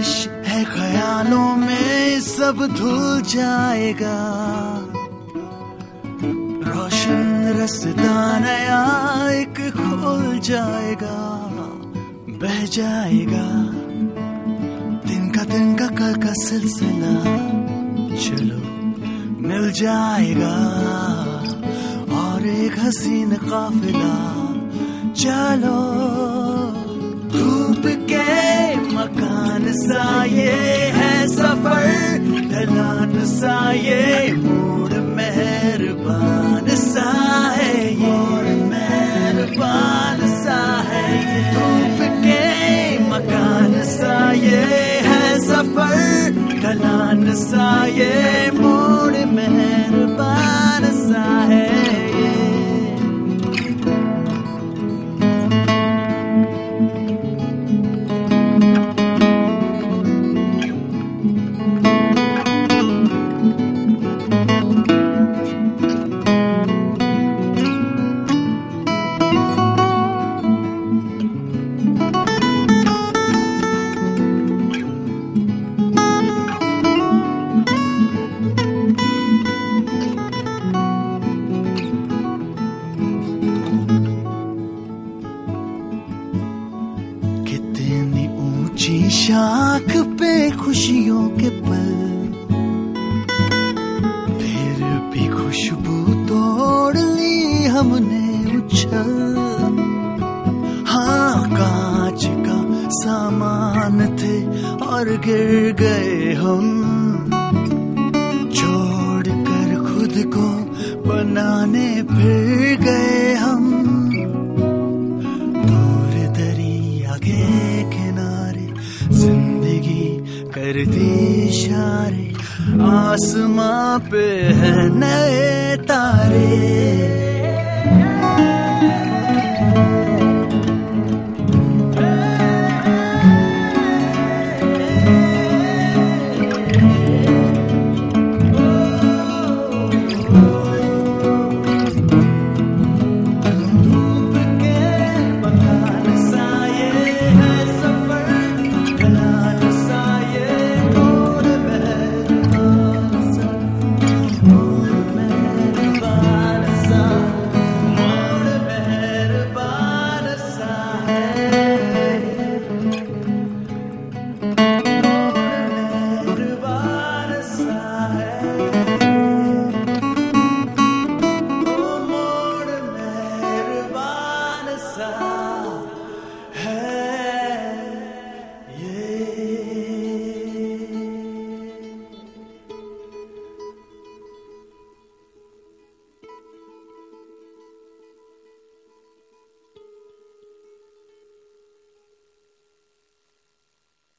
बारिश है ख्यालों में, सब धुल जाएगा। रोशन रसता नया एक खुल जाएगा, बह जाएगा। दिन का दिन का कल का सिलसिला, चलो, मिल जाएगा। और एक हसीन काफिला, चलो। Anasayim ऊँची शाख पे खुशियों के पल। फिर भी खुशबू तोड़ ली हमने उछल। हाँ कांच का सामान थे और गिर गए हम। छोड़ कर खुद को बनाने फिर ज़िंदगी करती इशारे आसमां पे है नए तारे।